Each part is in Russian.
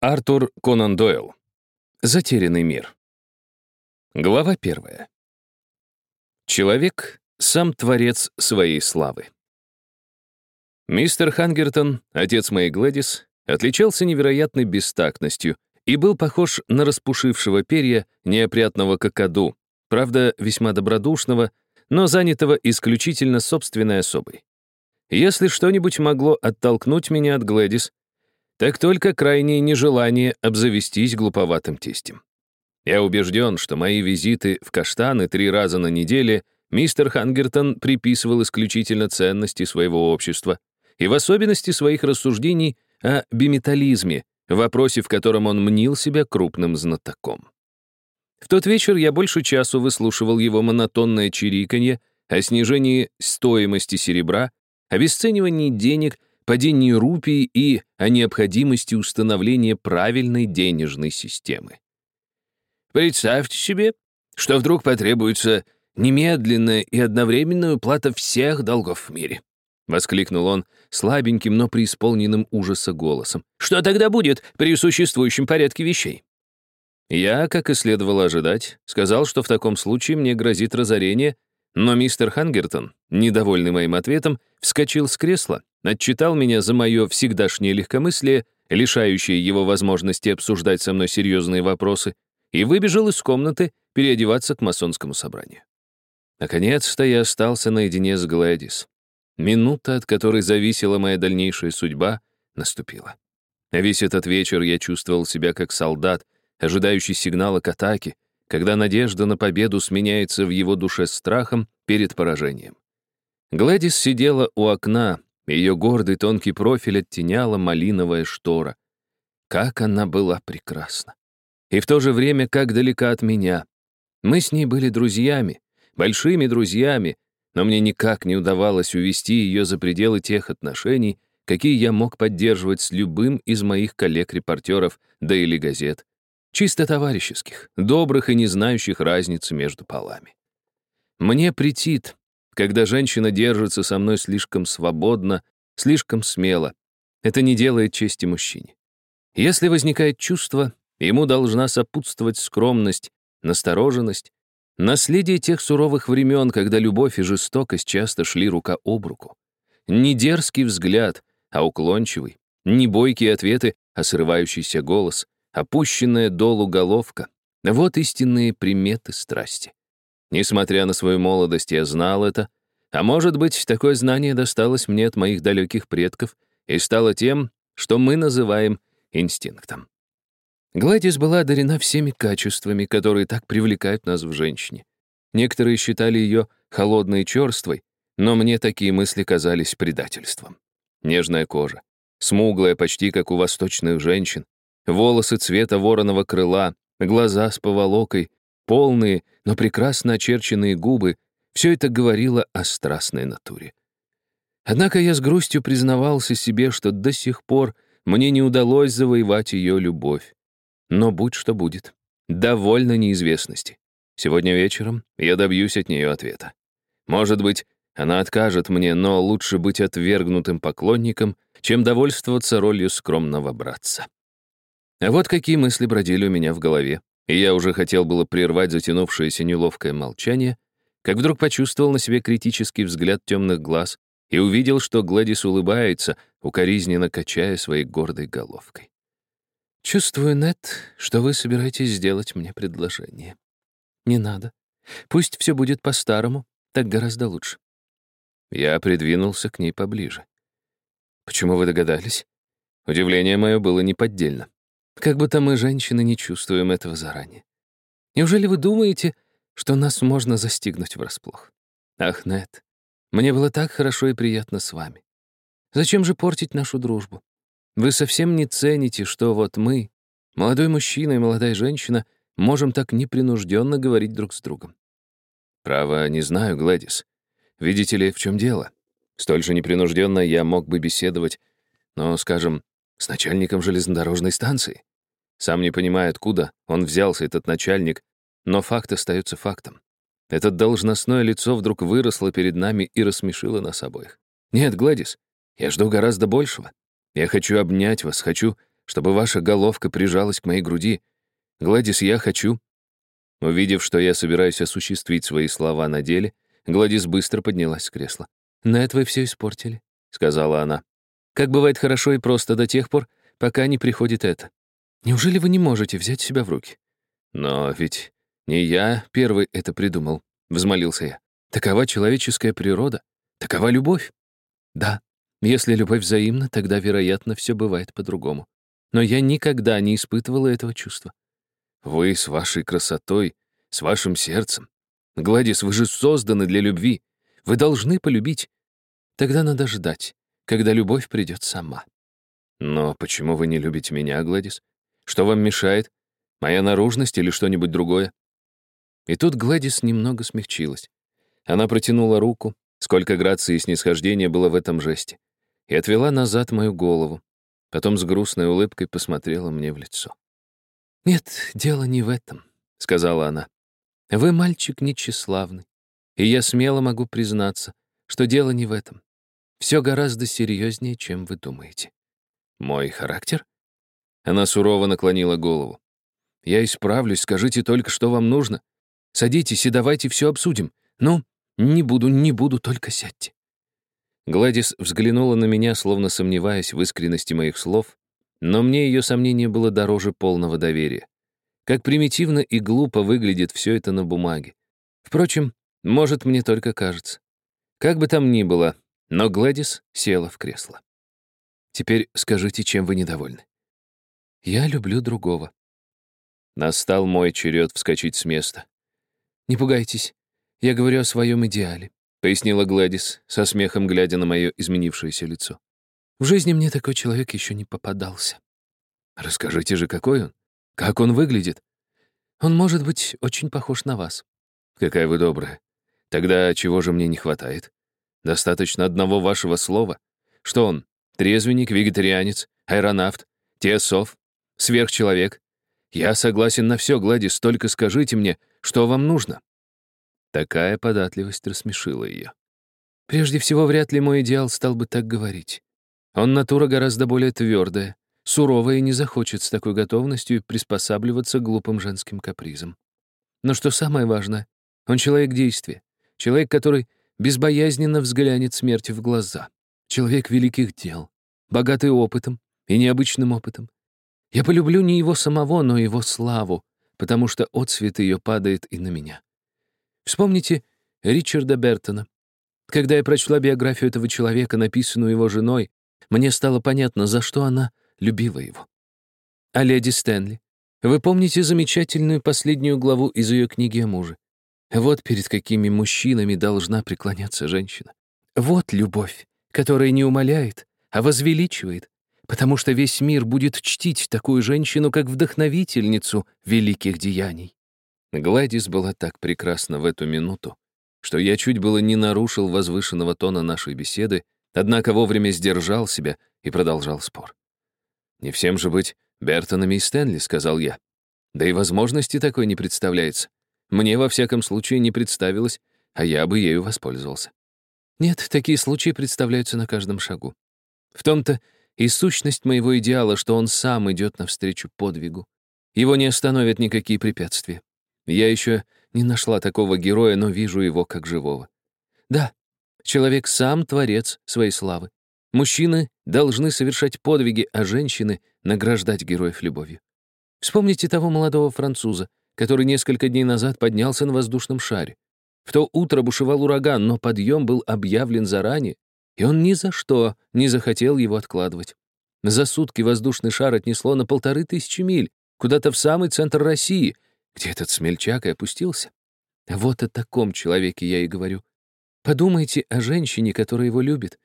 Артур Конан Дойл. Затерянный мир. Глава первая. Человек — сам творец своей славы. Мистер Хангертон, отец моей Глэдис, отличался невероятной бестактностью и был похож на распушившего перья неопрятного кокоду, правда, весьма добродушного, но занятого исключительно собственной особой. Если что-нибудь могло оттолкнуть меня от Глэдис, так только крайнее нежелание обзавестись глуповатым тестем. Я убежден, что мои визиты в Каштаны три раза на неделе мистер Хангертон приписывал исключительно ценности своего общества и в особенности своих рассуждений о биметализме, вопросе, в котором он мнил себя крупным знатоком. В тот вечер я больше часу выслушивал его монотонное чириканье о снижении стоимости серебра, обесценивании денег падении рупий и о необходимости установления правильной денежной системы. Представьте себе, что вдруг потребуется немедленная и одновременная уплата всех долгов в мире. Воскликнул он слабеньким, но преисполненным ужаса голосом. Что тогда будет при существующем порядке вещей? Я, как и следовало ожидать, сказал, что в таком случае мне грозит разорение, но мистер Хангертон, недовольный моим ответом, вскочил с кресла отчитал меня за мое всегдашнее легкомыслие, лишающее его возможности обсуждать со мной серьезные вопросы, и выбежал из комнаты переодеваться к масонскому собранию. Наконец-то я остался наедине с Глэдис. Минута, от которой зависела моя дальнейшая судьба, наступила. Весь этот вечер я чувствовал себя как солдат, ожидающий сигнала к атаке, когда надежда на победу сменяется в его душе страхом перед поражением. Глэдис сидела у окна, ее гордый тонкий профиль оттеняла малиновая штора. Как она была прекрасна. И в то же время как далека от меня. Мы с ней были друзьями, большими друзьями, но мне никак не удавалось увести ее за пределы тех отношений, какие я мог поддерживать с любым из моих коллег-репортеров, да или газет. Чисто товарищеских, добрых и не знающих разницы между полами. Мне претит, когда женщина держится со мной слишком свободно, слишком смело. Это не делает чести мужчине. Если возникает чувство, ему должна сопутствовать скромность, настороженность, наследие тех суровых времен, когда любовь и жестокость часто шли рука об руку. Не дерзкий взгляд, а уклончивый, не бойкие ответы, а срывающийся голос, опущенная долу головка. Вот истинные приметы страсти. Несмотря на свою молодость, я знал это, а может быть, такое знание досталось мне от моих далеких предков и стало тем, что мы называем инстинктом. Гладис была одарена всеми качествами, которые так привлекают нас в женщине. Некоторые считали ее холодной и черствой, но мне такие мысли казались предательством. Нежная кожа, смуглая почти как у восточных женщин, волосы цвета вороного крыла, глаза с поволокой, полные, но прекрасно очерченные губы — все это говорило о страстной натуре. Однако я с грустью признавался себе, что до сих пор мне не удалось завоевать ее любовь. Но будь что будет, довольно неизвестности. Сегодня вечером я добьюсь от нее ответа. Может быть, она откажет мне, но лучше быть отвергнутым поклонником, чем довольствоваться ролью скромного братца. А вот какие мысли бродили у меня в голове, и я уже хотел было прервать затянувшееся неловкое молчание, как вдруг почувствовал на себе критический взгляд темных глаз и увидел, что Гладис улыбается, укоризненно качая своей гордой головкой. «Чувствую, Нет, что вы собираетесь сделать мне предложение. Не надо. Пусть все будет по-старому, так гораздо лучше». Я придвинулся к ней поближе. «Почему вы догадались?» Удивление мое было неподдельно. Как будто мы, женщины, не чувствуем этого заранее. Неужели вы думаете, что нас можно застигнуть врасплох? Ах, Нет, мне было так хорошо и приятно с вами. Зачем же портить нашу дружбу? Вы совсем не цените, что вот мы, молодой мужчина и молодая женщина, можем так непринужденно говорить друг с другом. Право, не знаю, Гладис. Видите ли, в чем дело? Столь же непринужденно я мог бы беседовать, но, скажем, с начальником железнодорожной станции. Сам не понимаю, откуда он взялся, этот начальник, но факт остается фактом. Это должностное лицо вдруг выросло перед нами и рассмешило нас обоих. Нет, Гладис, я жду гораздо большего. Я хочу обнять вас, хочу чтобы ваша головка прижалась к моей груди. Гладис, я хочу». Увидев, что я собираюсь осуществить свои слова на деле, Гладис быстро поднялась с кресла. «Нет, вы все испортили», — сказала она. «Как бывает хорошо и просто до тех пор, пока не приходит это. Неужели вы не можете взять себя в руки?» «Но ведь не я первый это придумал», — взмолился я. «Такова человеческая природа, такова любовь». «Да, если любовь взаимна, тогда, вероятно, все бывает по-другому. Но я никогда не испытывала этого чувства. Вы с вашей красотой, с вашим сердцем. Гладис, вы же созданы для любви. Вы должны полюбить. Тогда надо ждать, когда любовь придет сама. Но почему вы не любите меня, Гладис? Что вам мешает? Моя наружность или что-нибудь другое? И тут Гладис немного смягчилась. Она протянула руку, сколько грации и снисхождения было в этом жесте, и отвела назад мою голову, Потом с грустной улыбкой посмотрела мне в лицо. «Нет, дело не в этом», — сказала она. «Вы мальчик нечеславный, и я смело могу признаться, что дело не в этом. Все гораздо серьезнее, чем вы думаете». «Мой характер?» Она сурово наклонила голову. «Я исправлюсь, скажите только, что вам нужно. Садитесь и давайте все обсудим. Ну, не буду, не буду, только сядьте». Гладис взглянула на меня, словно сомневаясь в искренности моих слов, но мне ее сомнение было дороже полного доверия. Как примитивно и глупо выглядит все это на бумаге. Впрочем, может, мне только кажется. Как бы там ни было, но Гладис села в кресло. Теперь скажите, чем вы недовольны. Я люблю другого. Настал мой черед вскочить с места. Не пугайтесь, я говорю о своем идеале пояснила Гладис, со смехом глядя на мое изменившееся лицо. «В жизни мне такой человек еще не попадался». «Расскажите же, какой он? Как он выглядит?» «Он может быть очень похож на вас». «Какая вы добрая. Тогда чего же мне не хватает? Достаточно одного вашего слова. Что он? Трезвенник, вегетарианец, аэронавт, теософ, сверхчеловек? Я согласен на все, Гладис, только скажите мне, что вам нужно». Такая податливость рассмешила ее. Прежде всего, вряд ли мой идеал стал бы так говорить. Он натура гораздо более твердая, суровая и не захочет с такой готовностью приспосабливаться к глупым женским капризам. Но что самое важное, он человек действия, человек, который безбоязненно взглянет смерти в глаза, человек великих дел, богатый опытом и необычным опытом. Я полюблю не его самого, но его славу, потому что отсвет ее падает и на меня. Вспомните Ричарда Бертона. Когда я прочла биографию этого человека, написанную его женой, мне стало понятно, за что она любила его. А леди Стэнли. Вы помните замечательную последнюю главу из ее книги о муже? Вот перед какими мужчинами должна преклоняться женщина. Вот любовь, которая не умоляет, а возвеличивает, потому что весь мир будет чтить такую женщину как вдохновительницу великих деяний. Гладис была так прекрасна в эту минуту, что я чуть было не нарушил возвышенного тона нашей беседы, однако вовремя сдержал себя и продолжал спор. «Не всем же быть Бертонами и Стэнли», — сказал я. «Да и возможности такой не представляется. Мне, во всяком случае, не представилось, а я бы ею воспользовался». Нет, такие случаи представляются на каждом шагу. В том-то и сущность моего идеала, что он сам идет навстречу подвигу. Его не остановят никакие препятствия. Я еще не нашла такого героя, но вижу его как живого. Да, человек сам творец своей славы. Мужчины должны совершать подвиги, а женщины — награждать героев любовью. Вспомните того молодого француза, который несколько дней назад поднялся на воздушном шаре. В то утро бушевал ураган, но подъем был объявлен заранее, и он ни за что не захотел его откладывать. За сутки воздушный шар отнесло на полторы тысячи миль, куда-то в самый центр России, где этот смельчак и опустился. Вот о таком человеке я и говорю. Подумайте о женщине, которая его любит.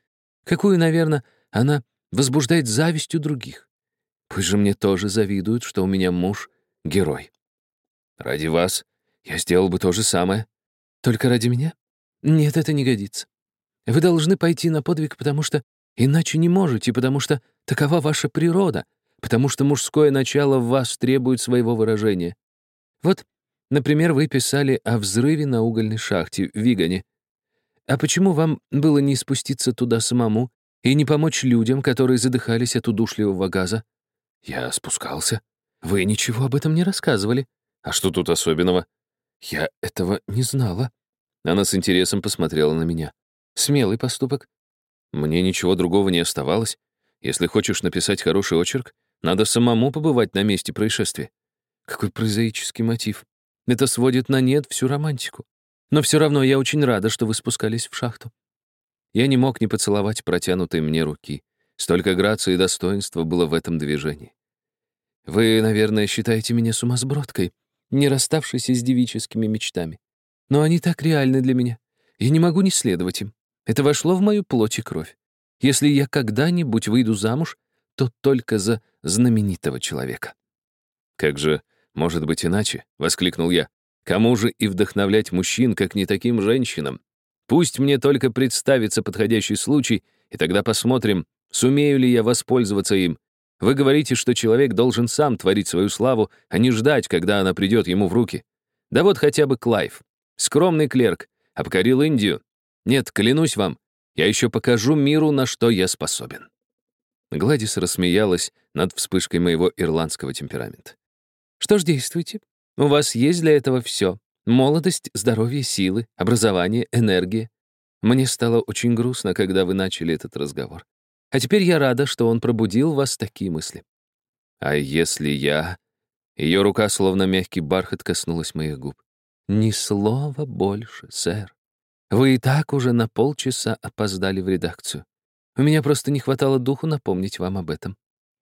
Какую, наверное, она возбуждает завистью других. Пусть же мне тоже завидуют, что у меня муж — герой. Ради вас я сделал бы то же самое. Только ради меня? Нет, это не годится. Вы должны пойти на подвиг, потому что иначе не можете, потому что такова ваша природа, потому что мужское начало в вас требует своего выражения. Вот, например, вы писали о взрыве на угольной шахте в Вигане. А почему вам было не спуститься туда самому и не помочь людям, которые задыхались от удушливого газа? Я спускался. Вы ничего об этом не рассказывали. А что тут особенного? Я этого не знала. Она с интересом посмотрела на меня. Смелый поступок. Мне ничего другого не оставалось. Если хочешь написать хороший очерк, надо самому побывать на месте происшествия. Какой прозаический мотив. Это сводит на нет всю романтику. Но все равно я очень рада, что вы спускались в шахту. Я не мог не поцеловать протянутой мне руки. Столько грации и достоинства было в этом движении. Вы, наверное, считаете меня сумасбродкой, не расставшейся с девическими мечтами. Но они так реальны для меня. Я не могу не следовать им. Это вошло в мою плоть и кровь. Если я когда-нибудь выйду замуж, то только за знаменитого человека. Как же может быть иначе? воскликнул я. Кому же и вдохновлять мужчин, как не таким женщинам? Пусть мне только представится подходящий случай, и тогда посмотрим, сумею ли я воспользоваться им. Вы говорите, что человек должен сам творить свою славу, а не ждать, когда она придет ему в руки. Да вот хотя бы Клайв. Скромный клерк. Обкорил Индию. Нет, клянусь вам, я еще покажу миру, на что я способен». Гладис рассмеялась над вспышкой моего ирландского темперамента. «Что ж, действуйте. У вас есть для этого все. Молодость, здоровье, силы, образование, энергия. Мне стало очень грустно, когда вы начали этот разговор. А теперь я рада, что он пробудил в вас такие мысли. А если я... Ее рука, словно мягкий бархат, коснулась моих губ. «Ни слова больше, сэр. Вы и так уже на полчаса опоздали в редакцию. У меня просто не хватало духу напомнить вам об этом.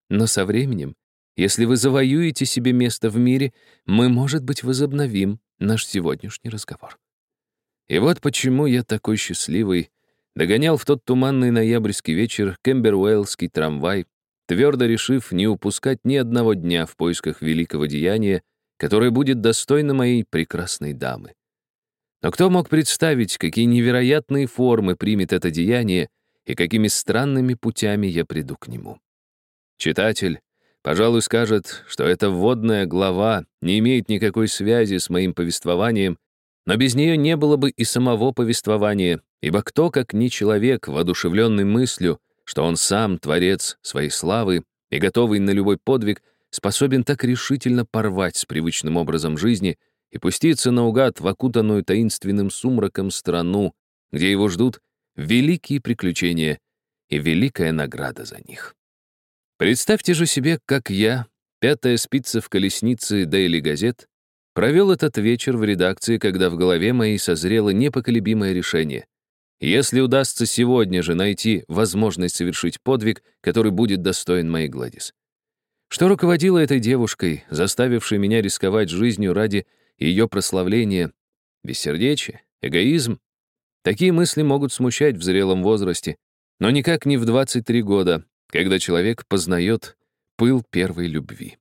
Но со временем, если вы завоюете себе место в мире, мы, может быть, возобновим наш сегодняшний разговор. И вот почему я такой счастливый, догонял в тот туманный ноябрьский вечер Кембервейлский трамвай, твердо решив не упускать ни одного дня в поисках великого деяния, которое будет достойно моей прекрасной дамы. Но кто мог представить, какие невероятные формы примет это деяние и какими странными путями я приду к нему? Читатель, пожалуй, скажет, что эта вводная глава не имеет никакой связи с моим повествованием, но без нее не было бы и самого повествования, ибо кто, как не человек, воодушевленный мыслью, что он сам творец своей славы и готовый на любой подвиг, способен так решительно порвать с привычным образом жизни — и пуститься наугад в окутанную таинственным сумраком страну, где его ждут великие приключения и великая награда за них. Представьте же себе, как я, пятая спица в колеснице Daily Газет, провел этот вечер в редакции, когда в голове моей созрело непоколебимое решение. Если удастся сегодня же найти возможность совершить подвиг, который будет достоин моей Гладис. Что руководило этой девушкой, заставившей меня рисковать жизнью ради ее прославление, бессердечие, эгоизм. Такие мысли могут смущать в зрелом возрасте, но никак не в 23 года, когда человек познает пыл первой любви.